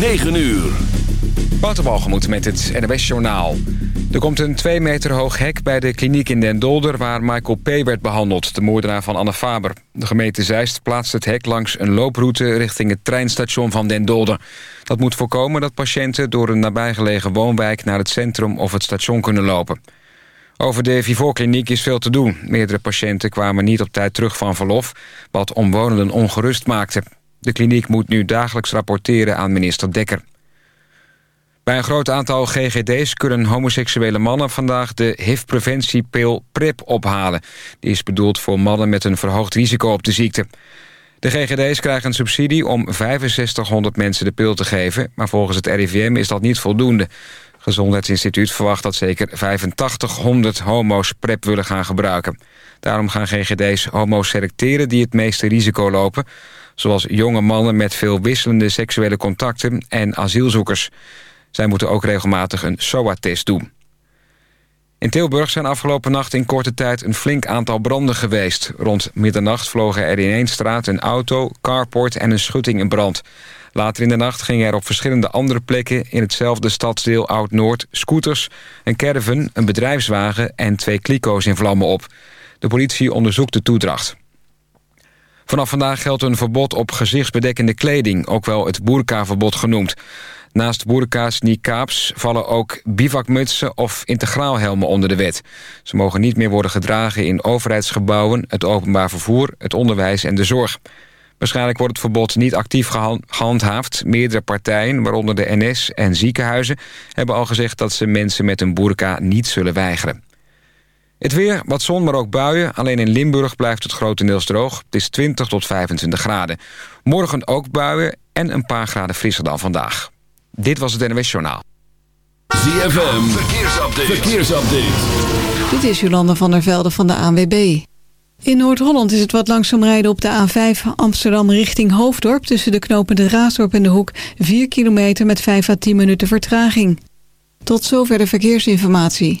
9 uur. Waterbalgemoed met het NWS Journaal. Er komt een 2 meter hoog hek bij de kliniek in Den Dolder... waar Michael P. werd behandeld, de moordenaar van Anne Faber. De gemeente Zeist plaatst het hek langs een looproute... richting het treinstation van Den Dolder. Dat moet voorkomen dat patiënten door een nabijgelegen woonwijk... naar het centrum of het station kunnen lopen. Over de Vivor-kliniek is veel te doen. Meerdere patiënten kwamen niet op tijd terug van verlof... wat omwonenden ongerust maakte. De kliniek moet nu dagelijks rapporteren aan minister Dekker. Bij een groot aantal GGD's kunnen homoseksuele mannen vandaag de HIV-preventiepil PrEP ophalen. Die is bedoeld voor mannen met een verhoogd risico op de ziekte. De GGD's krijgen een subsidie om 6500 mensen de pil te geven... maar volgens het RIVM is dat niet voldoende. Gezondheidsinstituut verwacht dat zeker 8500 homo's PrEP willen gaan gebruiken. Daarom gaan GGD's homo's selecteren die het meeste risico lopen... zoals jonge mannen met veel wisselende seksuele contacten en asielzoekers. Zij moeten ook regelmatig een SOA-test doen. In Tilburg zijn afgelopen nacht in korte tijd een flink aantal branden geweest. Rond middernacht vlogen er in één straat een auto, carport en een schutting in brand. Later in de nacht gingen er op verschillende andere plekken... in hetzelfde stadsdeel Oud-Noord scooters, een caravan, een bedrijfswagen... en twee kliko's in vlammen op. De politie onderzoekt de toedracht. Vanaf vandaag geldt een verbod op gezichtsbedekkende kleding... ook wel het boerkaverbod genoemd. Naast boerka's, niqabs vallen ook bivakmutsen of integraalhelmen onder de wet. Ze mogen niet meer worden gedragen in overheidsgebouwen... het openbaar vervoer, het onderwijs en de zorg. Waarschijnlijk wordt het verbod niet actief gehandhaafd. Meerdere partijen, waaronder de NS en ziekenhuizen... hebben al gezegd dat ze mensen met een burka niet zullen weigeren. Het weer, wat zon, maar ook buien. Alleen in Limburg blijft het grotendeels droog. Het is 20 tot 25 graden. Morgen ook buien en een paar graden frisser dan vandaag. Dit was het NWS Journaal. ZFM, verkeersupdate. verkeersupdate. Dit is Jolanda van der Velde van de ANWB. In Noord-Holland is het wat langzaam rijden op de A5 Amsterdam richting Hoofddorp... tussen de knopen de Raasdorp en de Hoek 4 kilometer met 5 à 10 minuten vertraging. Tot zover de verkeersinformatie.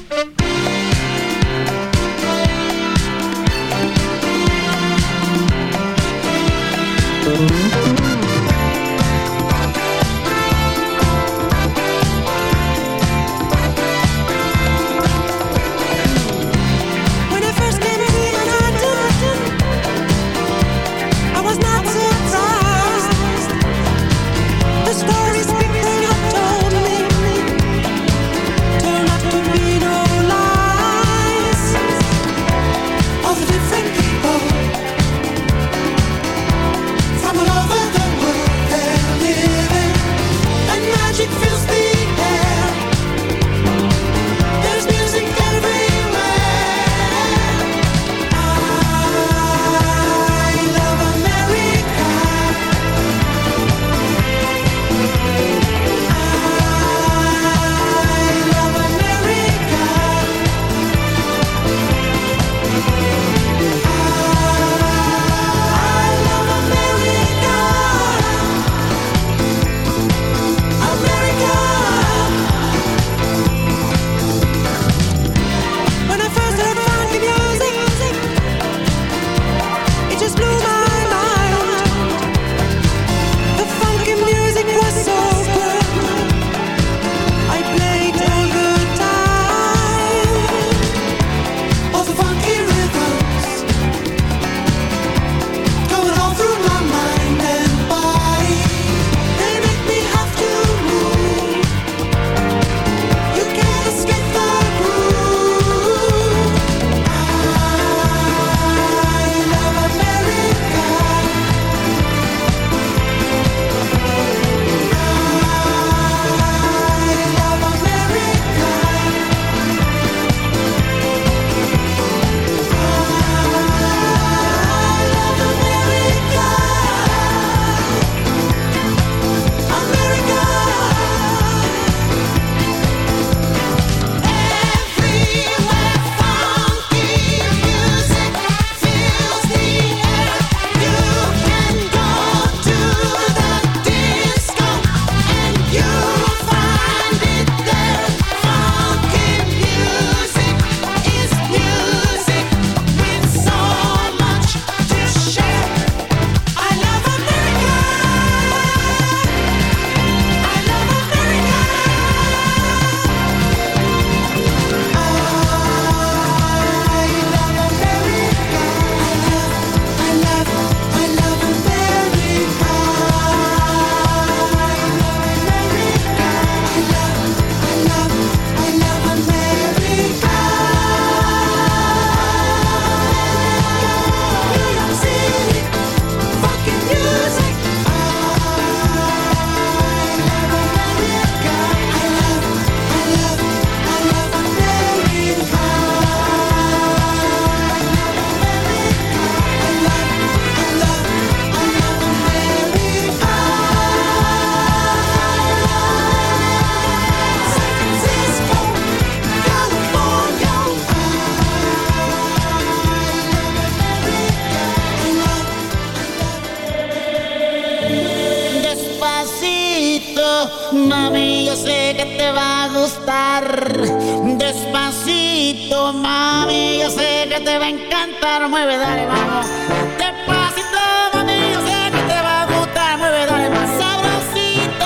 Música te va a encantar, mueve, dale, vamos. Despacito, mami, yo sé que te va a gustar, mueve, dale, más sabrosito.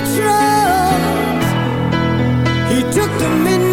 trust. He took the midnight.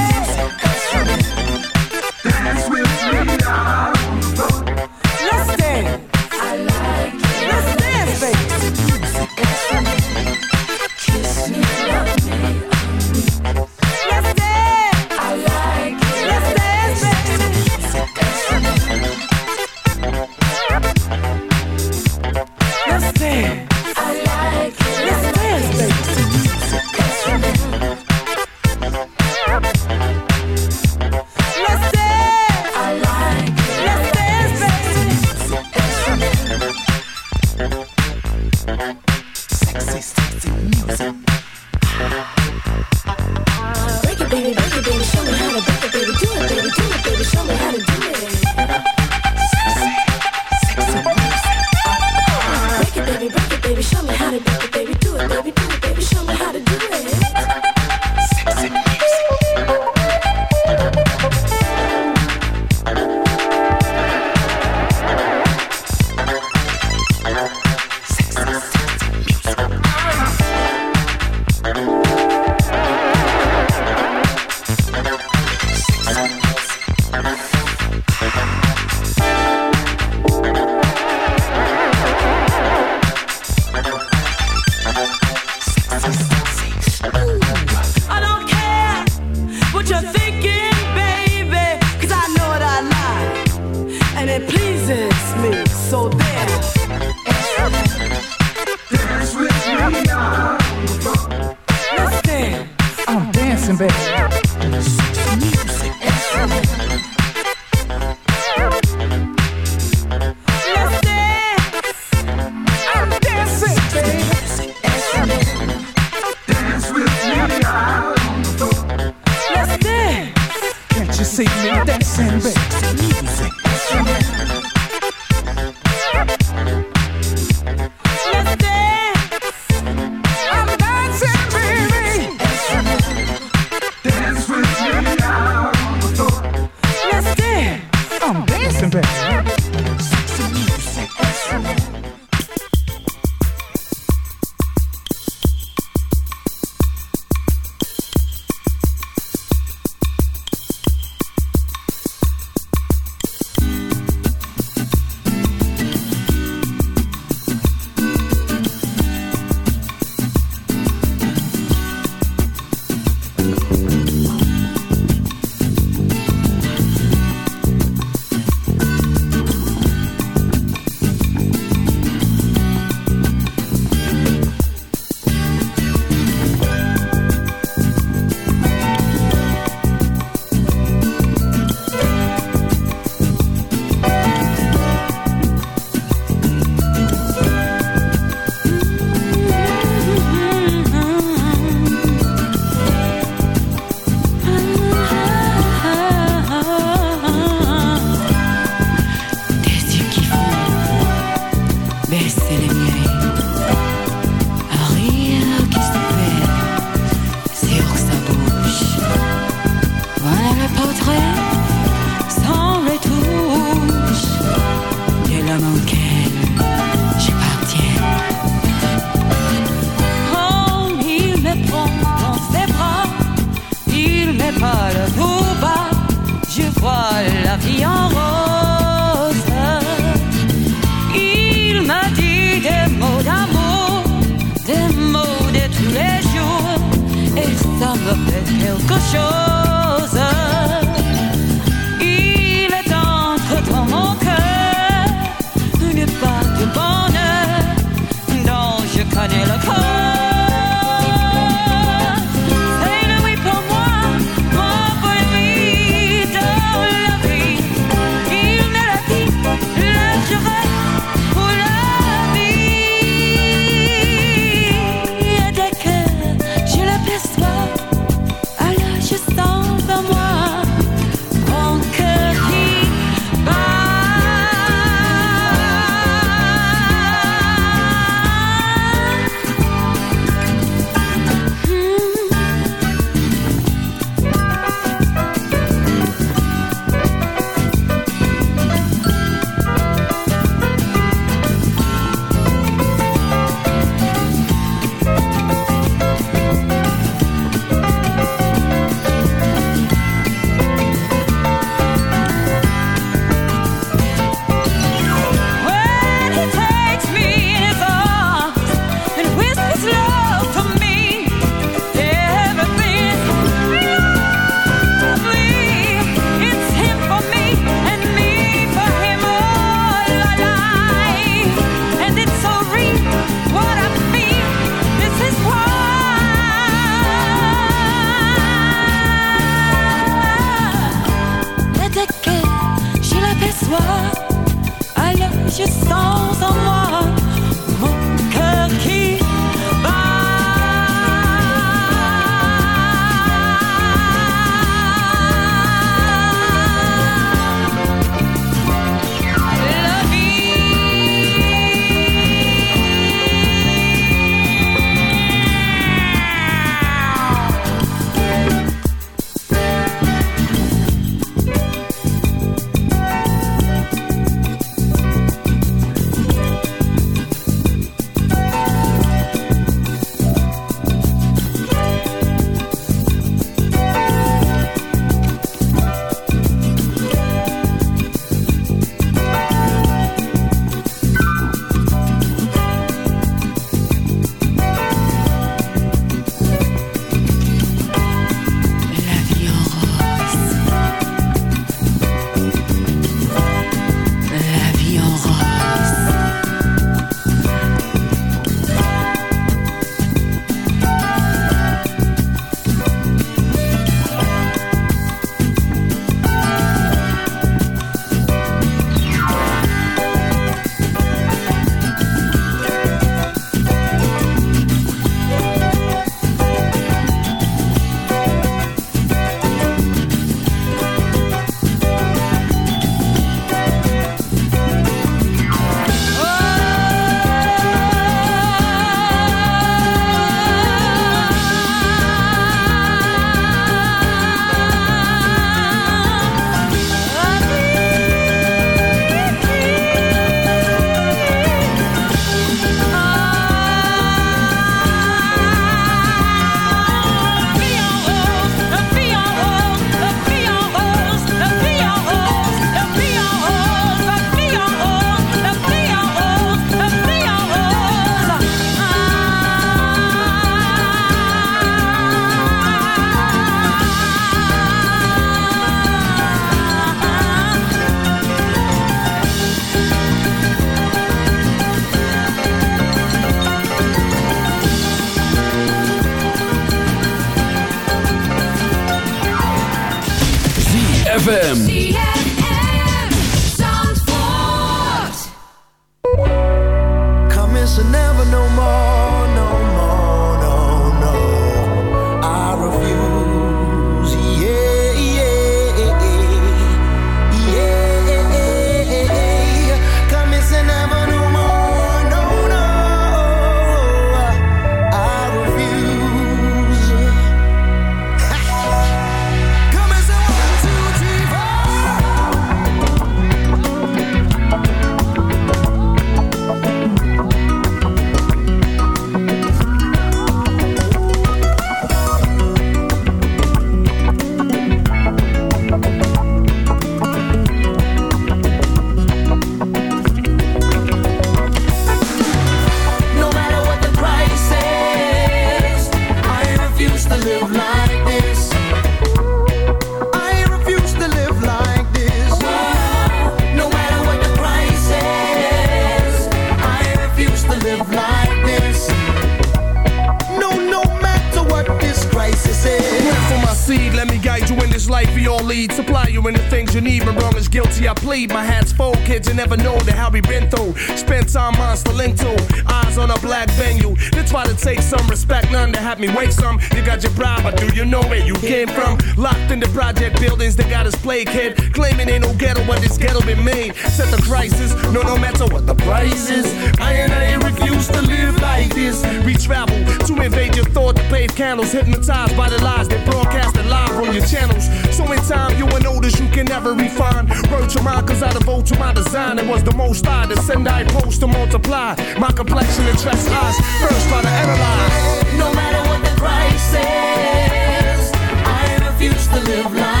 Never know the hell we been through. Spent time monster link to. Eyes on a black venue. They try to take some respect, none to have me wake some. You got your bribe, but do you know where you came from? Locked in the project buildings, they got us play kid. Claiming ain't no ghetto, but this ghetto been made. Set the crisis, no, no matter what the price is. I and I refuse to live like this. We travel to invade your thought to pave candles. Hypnotized by the lies they broadcasted live on your channels. So in time, you will notice you can never refine. Word to mine, cause I devote to my design. It was the most I to send, I post to multiply. My complexion attracts eyes. First, try to analyze. No matter what the price is, I refuse to live like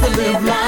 to live life.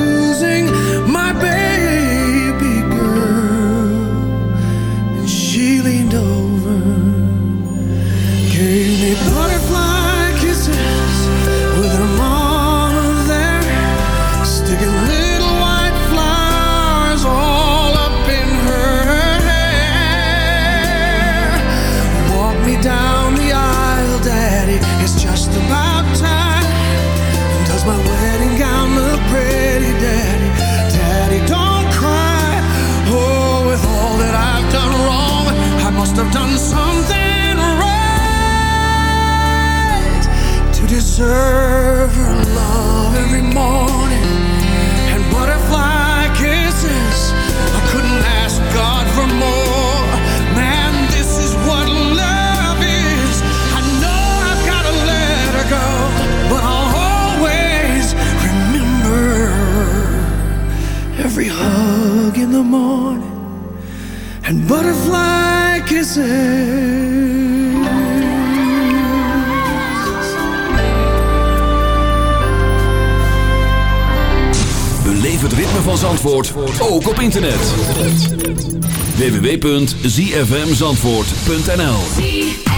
every hug in the morning and butterfly kisses. Beleef het ritme van Zandvoort ook op internet. www.zfmzandvoort.nl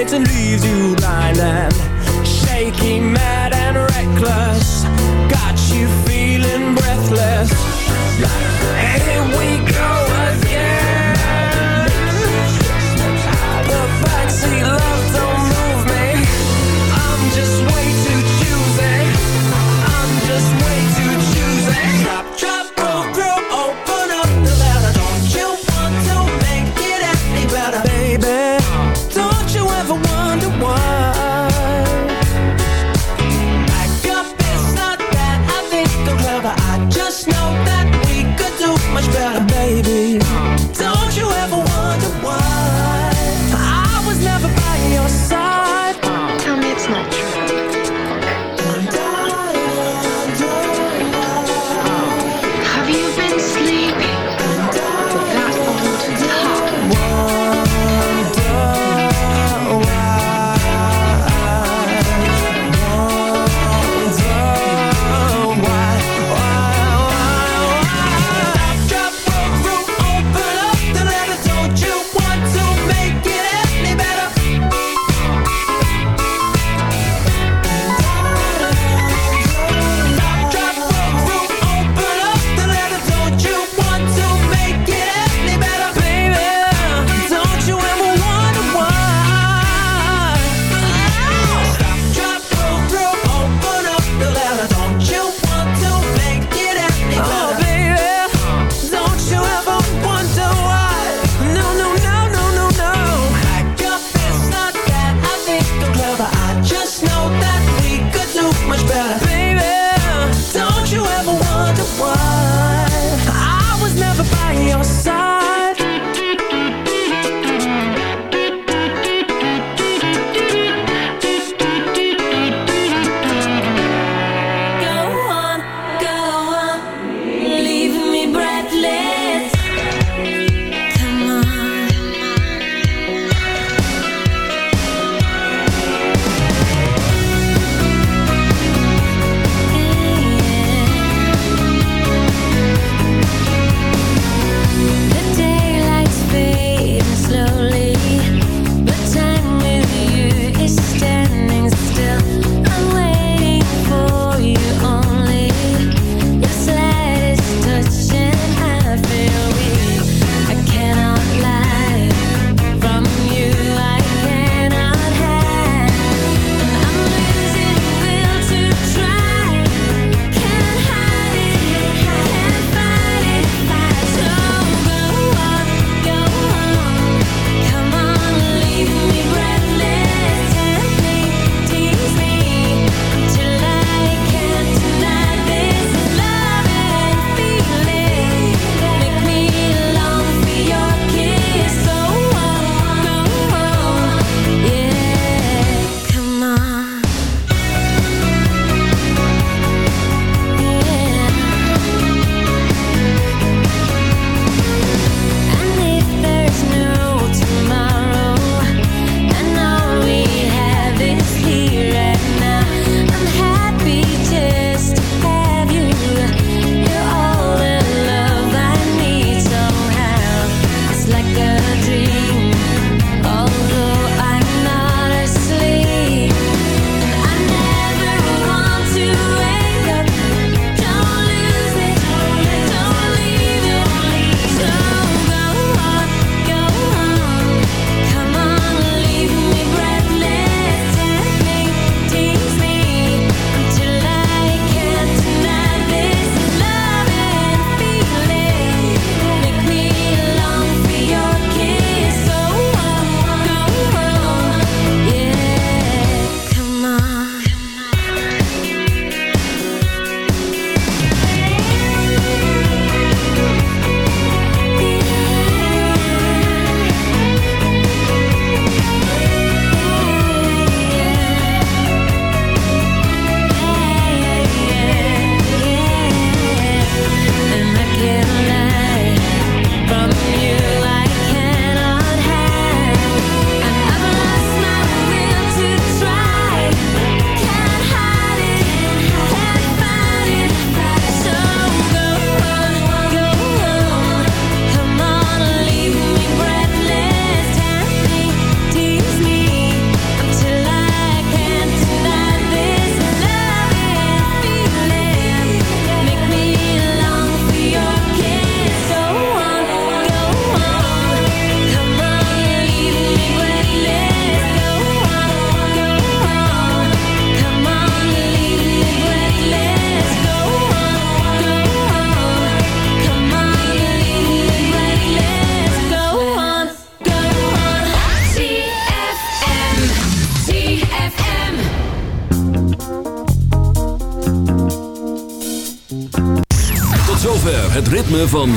it penetrates and leaves you